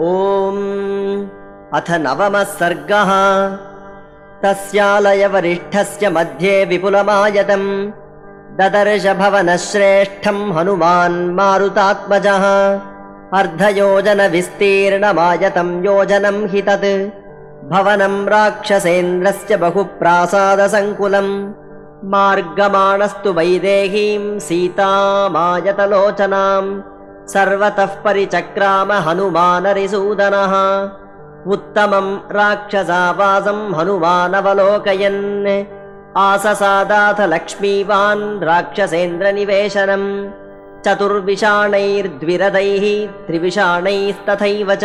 अथ नवमः सर्गः तस्यालयवरिष्ठस्य मध्ये विपुलमायतम्। ददर्श भवनश्रेष्ठम् हनुमान् मारुतात्मजः। अर्धयोजनविस्तीर्णमायतम् योजनम् हि तत्। भवनम् राक्षसेन्द्रस्य बहुप्रासादसङ्कुलम् मार्गमाणस्तु वैदेहीम् सीतामायतलोचनाम् सर्वतः परिचक्राम हनुमानरिसूदनः। उत्तमम् राक्षसावासम् हनुमानवलोकयन्। आससादाथ लक्ष्मीवान् राक्षसेन्द्रनिवेशनम् चतुर्विषाणैर्द्विरदैः त्रिविषाणैस्तथैव च।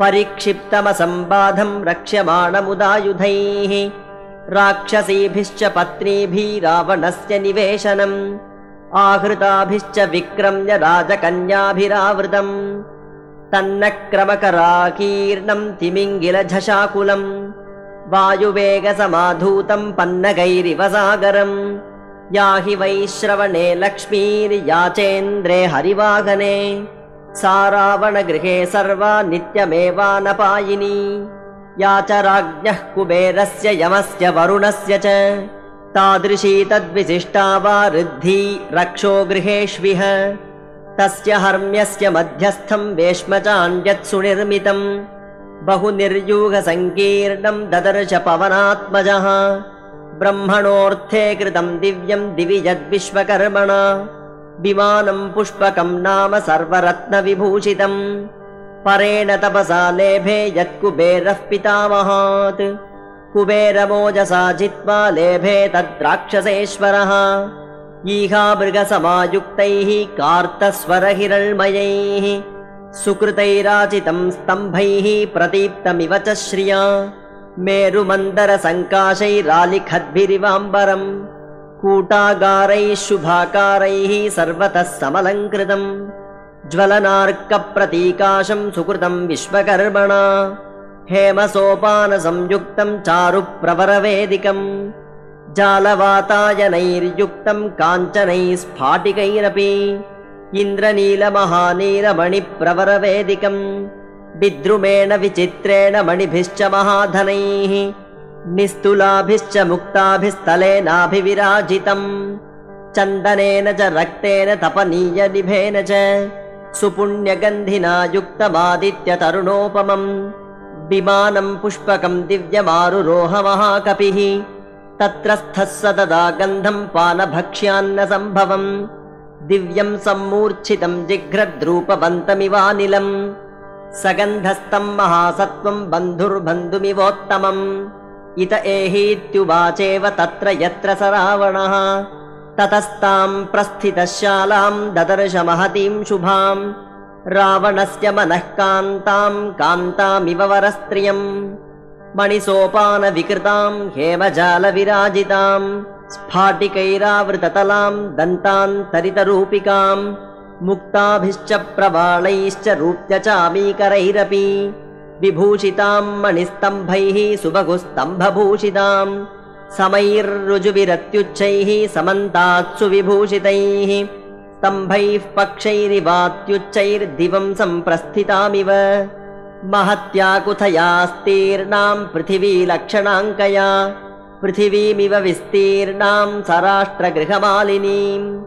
परिक्षिप्तमसम्बाधम् रक्ष्यमाणमुदायुधैः। राक्षसीभिश्च पत्नीभिरावणस्य निवेशनम् आहृताभिश्च विक्रम्य राजकन्याभिरावृतम्। तन्न क्रमकराकीर्णम् तिमिङ्गिलझषाकुलम् वायुवेगसमाधूतम् पन्नगैरिव सागरम् याहि वैश्रवणे लक्ष्मीर्याचेन्द्रे हरिवाहने। सा रावणगृहे सर्वा नित्यमेवानपायिनी। या च राज्ञः कुबेरस्य यमस्य वरुणस्य च तादृशी तद्विशिष्टा वा ऋद्धि रक्षो गृहेष्विह। तस्य हर्म्यस्य मध्यस्थम् वेश्मचाण्ड्यत् सुनिर्मितम् बहु निर्यूगसङ्कीर्णम् ददर्श पवनात्मजः। ब्रह्मणोऽर्थे कृतम् दिव्यम् दिवि यद्विश्वकर्मणा। विमानम् पुष्पकम् नाम सर्वरत्नविभूषितम् परेण तपसा लेभे यत्कुबेरः पितामहात् कुबेरमोजसा जित्वा लेभे तद्राक्षसेश्वरः। ईहामृगसमायुक्तैः कार्तस्वरहिरण्मयैः। सुकृतैराचितम् स्तम्भैः प्रदीप्तमिव च श्रिया। मेरुमन्दरसङ्काशैरालिखद्भिरिवाम्बरम्। कूटागारैः शुभाकारैः सर्वतः समलङ्कृतम्। ज्वलनार्कप्रतीकाशम् सुकृतम् विश्वकर्मणा हेमसोपानसंयुक्तम् चारुप्रवरवेदिकम् जालवातायनैर्युक्तम् काञ्चनैः स्फाटिकैरपि इन्द्रनीलमहानीलमणिप्रवरवेदिकम् विद्रुमेण विचित्रेण मणिभिश्च महाधनैः निस्तुलाभिश्च मुक्ताभिस्तलेनाभिविराजितम् चन्दनेन च रक्तेन तपनीयनिभेन च सुपुण्यगन्धिना युक्तमादित्यतरुणोपमम् विमानम् पुष्पकम् दिव्यमारुरोहमहाकपिः। तत्रस्थः स तदा गन्धम् पानभक्ष्यान्न सम्भवम् दिव्यम् सम्मूर्च्छितम् जिघ्रद्रूपवन्तमिवानिलम् सगन्धस्तम् महासत्त्वम् बन्धुर्बन्धुमिवोत्तमम्। इत एहीत्युवाचेव तत्र यत्र स रावणः। ततस्ताम् प्रस्थितशालाम् ददर्श महतीम् शुभाम् रावणस्य मनः कान्ताम् कान्तामिव वरस्त्रियम्। मणिसोपानविकृताम् हेमजालविराजिताम्। स्फाटिकैरावृततलाम् दन्तान्तरितरूपिकाम्। मुक्ताभिश्च प्रबालैश्च रूप्यचामीकरैरपि विभूषिताम् मणिस्तम्भैः सुबहुस्तम्भभूषिताम्। समैर्रुजुविरत्युच्चैः समन्तात्सु विभूषितैः स्तम्भैः पक्षैरिवात्युच्चैर्दिवम् सम्प्रस्थितामिव। महत्या कुथयास्तीर्णाम् पृथिवीलक्षणाङ्कया। पृथिवीमिव विस्तीर्णाम् सराष्ट्रगृहमालिनीम्।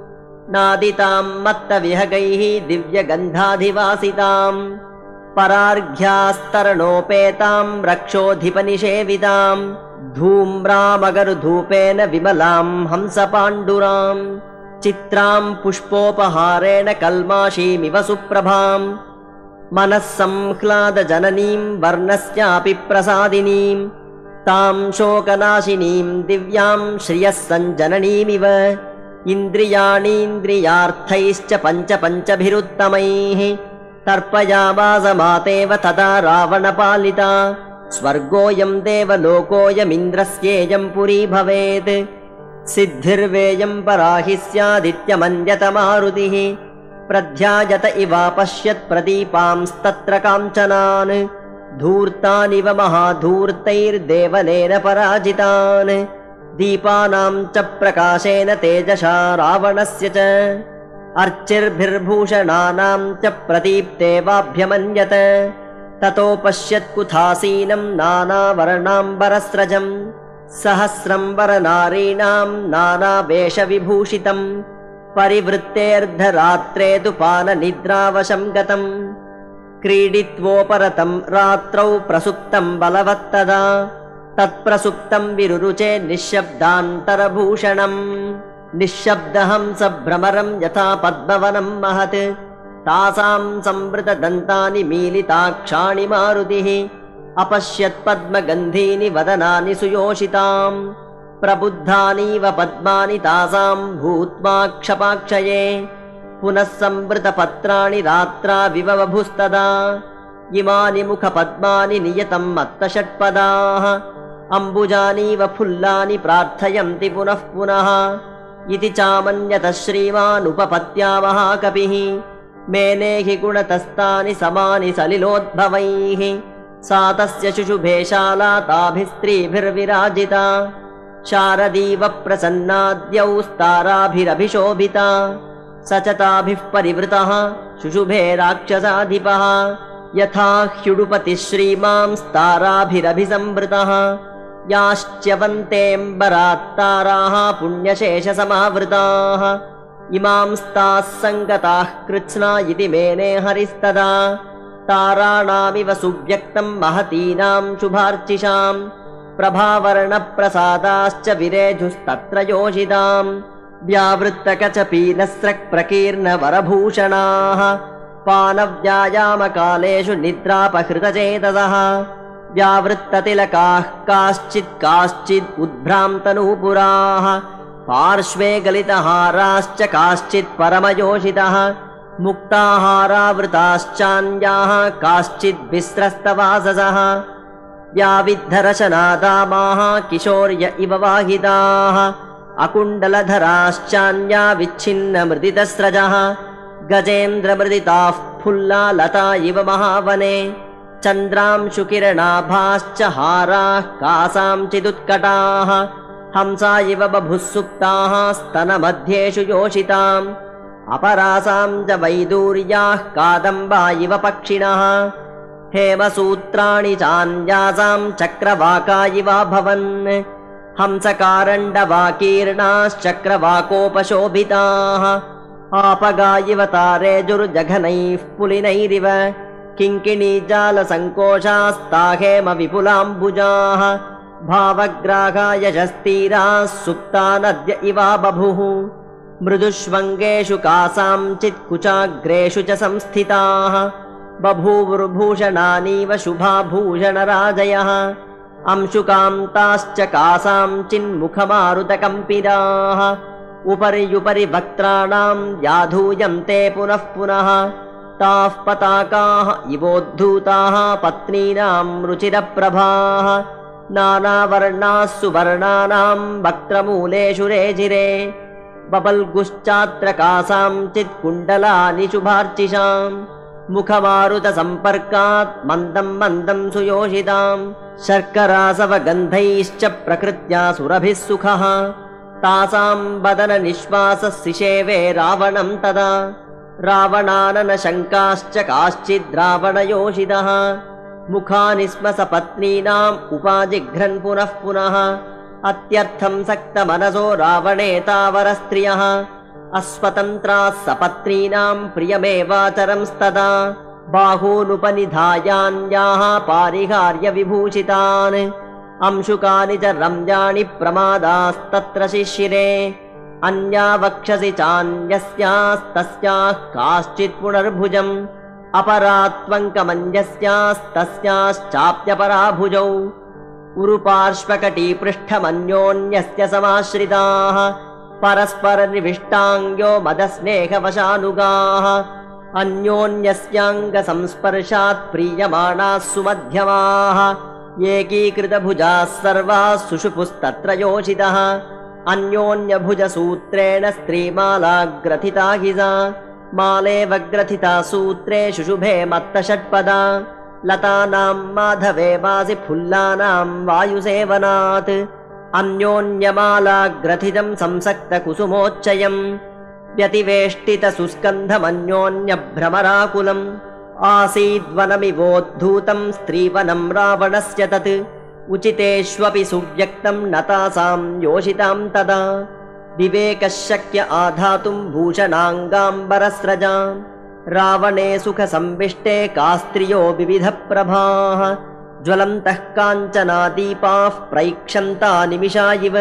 नादिताम् मत्तविहगैः दिव्यगन्धाधिवासिताम्। परार्घ्यास्तरणोपेताम् रक्षोऽधिपनिषेविताम्। धूम्रामगरुधूपेन विमलाम् हंसपाण्डुराम् चित्राम् पुष्पोपहारेण कल्माशीमिव सुप्रभाम्। मनः संह्लादजननीम् वर्णस्यापि प्रसादिनीम्। ताम् शोकनाशिनीम् दिव्याम् श्रियः सञ्जननीमिव। इन्द्रियाणीन्द्रियार्थैश्च पञ्च पञ्चभिरुत्तमैः तर्पयामासमातेव तदा रावणपालिता। स्वर्गोऽयम् देवलोकोऽयमिन्द्रस्येयम् पुरी भवेत् सिद्धिर्वेयम् पराहि स्यादित्यमन्यतमारुतिः प्रध्यायत इवापश्यत् प्रदीपांस्तत्र काञ्चनान्। धूर्तानिव महाधूर्तैर्देवलेन पराजितान्। दीपानाम् च प्रकाशेन तेजसा रावणस्य च। अर्चिर्भिर्भूषणानाम् च प्रदीप्तेवाभ्यमन्यत ततो पश्यत्कुथासीनम् नानावर्णाम्बरस्रजम् सहस्रम् वरनारीणाम् नानावेषविभूषितम् परिवृत्तेऽर्धरात्रे तु पाननिद्रावशम् गतम् क्रीडित्वोपरतम् रात्रौ प्रसुप्तम् बलवत्तदा तत्प्रसुप्तम् विरुरुचे निःशब्दान्तरभूषणम्। निःशब्दहंसभ्रमरम् यथा पद्मवनम् महत् तासाम् संवृतदन्तानि मीलिताक्षाणि मारुतिः अपश्यत्पद्मगन्धीनि वदनानि सुयोषिताम् प्रबुद्धानीव पद्मानि तासाम् भूत्वा क्षपाक्षये पुनः संवृतपत्राणि रात्रा विवबभुस्तदा इमानि मुखपद्मानि नियतम् मत्तषट्पदाः अम्बुजानीव फुल्लानि प्रार्थयन्ति पुनः पुनः। इति चामन्यतः श्रीमानुपपत्यावहाकपिः मेने हि गुणतस्तानि समानि सलिलोद्भवैः सा तस्य शुशुभेशाला ताभिस्त्रीभिर्विराजिता। शारदीव प्रसन्नाद्यौ स्ताराभिरभिशोभिता। स च ताभिः परिवृतः शुशुभे राक्षसाधिपः। यथा ह्युडुपतिः श्रीमांस्ताराभिरभिसंवृतः याश्च्यवन्तेऽम्बरात्ताराः पुण्यशेषसमावृताः। इमांस्ताः सङ्गताः कृत्स्ना इति मेने हरिस्तदा ताराणामिव सुव्यक्तम् महतीनाम् शुभार्चिषाम् प्रभावर्णप्रसादाश्च विरेजुस्तत्र योषिताम् व्यावृत्तकचपीनस्रक्प्रकीर्णवरभूषणाः पानव्यायामकालेषु निद्रापहृतचेतसः व्यावृत्ततिलकाः काश्चित् काश्चित् उद्भ्रान्तनूपुराः पार्श्वे गलितहाराश्च काश्चित् परमयोषितः मुक्ताहारावृताश्चान्याः काश्चिद्विस्रस्तवाससः। व्याविद्धरशनादामाः किशोर्य इव वाहिताः अकुण्डलधराश्चान्या विच्छिन्नमृदितस्रजः। गजेन्द्रमृदिताः फुल्ला लता इव महावने। चन्द्रांशुकिरणाभाश्च हाराः कासाञ्चिदुत्कटाः हंसा इव बभुःसुप्ताः स्तनमध्येषु योषिताम् अपरासाम् च वैदूर्याः कादम्बा इव पक्षिणः। हेमसूत्राणि चान्यासाम् चक्रवाका इवाभवन् हंसकारण्डवाकीर्णाश्चक्रवाकोपशोभिताः आपगा इव तारेजुर्जघनैः पुलिनैरिव। किङ्किणीजालसङ्कोचास्ताहेम विपुलाम्बुजाः भावग्राहाय यशस्तीराः सुप्ता नद्य इवा बभुः मृदुष्वङ्गेषु कासाञ्चित्कुचाग्रेषु च संस्थिताः। बभूवुर्भूषणानीव शुभाभूषणराजयः। अंशुकान्ताश्च कासाञ्चिन्मुखमारुतकम्पिताः उपर्युपरि वक्त्राणाम् याधूयन्ते पुनः पुनः। ताः पताकाः इवोद्धूताः पत्नीनाम् रुचिरप्रभाः। नानावर्णाः सुवर्णानाम् वक्त्रमूलेषु रेजिरे बबल्गुश्चात्र कासाञ्चित्कुण्डलानि शुभार्चिषाम् मुखमारुतसम्पर्कात् मन्दम् मन्दम् सुयोषिताम् शर्करासवगन्धैश्च प्रकृत्या सुरभिः सुखः तासाम् वदननिःश्वासः सिषेवे रावणम् तदा रावणाननशङ्काश्च काश्चिद्रावणयोषितः मुखानि स्म सपत्नीनाम् उपाजिघ्रन् पुनः पुनः अत्यर्थम् सक्तमनसो रावणेतावरस्त्रियः अस्वतन्त्राः सपत्नीनाम् प्रियमेवाचरंस्तदा। बाहूनुपनिधायान्याः पारिहार्यविभूषितान्। अंशुकानि च रम्याणि प्रमादास्तत्र शिशिरे। अन्या वक्षसि चान्यस्यास्तस्याः काश्चित् पुनर्भुजम्। अपरात्वङ्कमन्यस्यास्तस्याश्चाप्यपराभुजौ उरुपार्श्वकटीपृष्ठमन्योन्यस्य समाश्रिताः परस्परनिविष्टाङ्ग्यो मदस्नेहवशानुगाः अन्योन्यस्याङ्गसंस्पर्शात् प्रीयमाणाः सुमध्यमाः एकीकृतभुजाः सर्वाः सुषुपुस्तत्र योषितः अन्योन्यभुजसूत्रेण स्त्रीमालाग्रथिता हि सा मालेव ग्रथिता सूत्रे शुशुभे मत्तषट्पदा लतानाम् माधवे वासि फुल्लानाम् वायुसेवनात् अन्योन्यमालाग्रथितम् संसक्तकुसुमोच्चयम् व्यतिवेष्टितसुस्कन्धमन्योन्यभ्रमराकुलम् आसीद्वनमिवोद्धूतं स्त्रीवनं रावणस्य तत् उचितेष्वपि सुव्यक्तं न तासां योषितां तदा विवेकः शक्य आधातुं भूषणाङ्गाम्बरस्रजां रावणे सुखसंविष्टे का स्त्रियो विविधप्रभाः ज्वलन्तः काञ्चनादीपाः प्रैक्षन्ता निमिषा इव।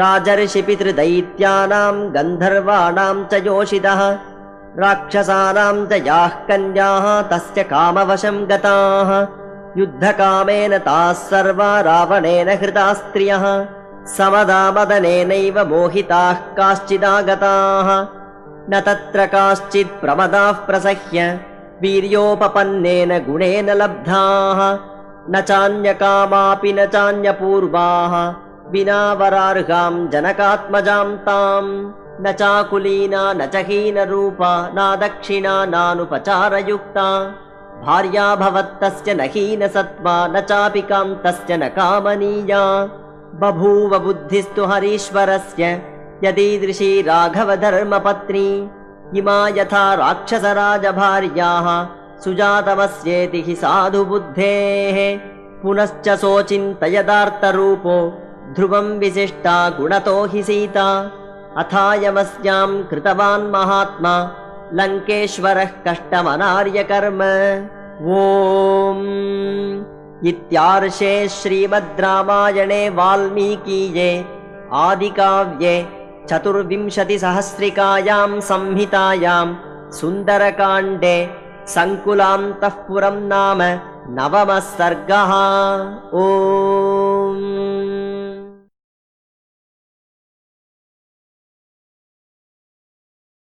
राजर्षिपितृदैत्यानां गन्धर्वाणां च योषितः राक्षसानां च याः कन्याः तस्य कामवशं गताः। युद्धकामेन ताः सर्वा रावणेन हृता स्त्रियः समदामदनेनैव मोहिताः काश्चिदागताः न तत्र काश्चित् प्रमदाः प्रसह्य वीर्योपपन्नेन गुणेन लब्धाः। न चान्यकामापि न चान्यपूर्वाः। विना वरार्हां जनकात्मजां ताम्। न चाकुलीना न च हीनरूपा न दक्षिणा नानुपचारयुक्ता। भार्या भवत्तस्य न हीनसत्त्वा न चापि कान्तस्य न कामनीया। बभूव बुद्धिस्तु हरीश्वरस्य यदीदृशी राघवधर्मपत्नी इमा यथा राक्षसराजभार्याः सुजातवस्येति हि साधुबुद्धेः। पुनश्च सोचिन्तयदार्तरूपो ध्रुवं विशिष्टा गुणतो हि सीता। अथायमस्यां कृतवान् महात्मा लङ्केश्वरः कष्टमनार्यकर्म। ॐ। इत्यार्षे श्रीमद् रामायणे वाल्मीकीये आदिकाव्ये चतुर्विंशतिसहस्रिकायां संहितायां सुन्दरकाण्डे सङ्कुलान्तः पुरं नाम नवमः सर्गः। ओ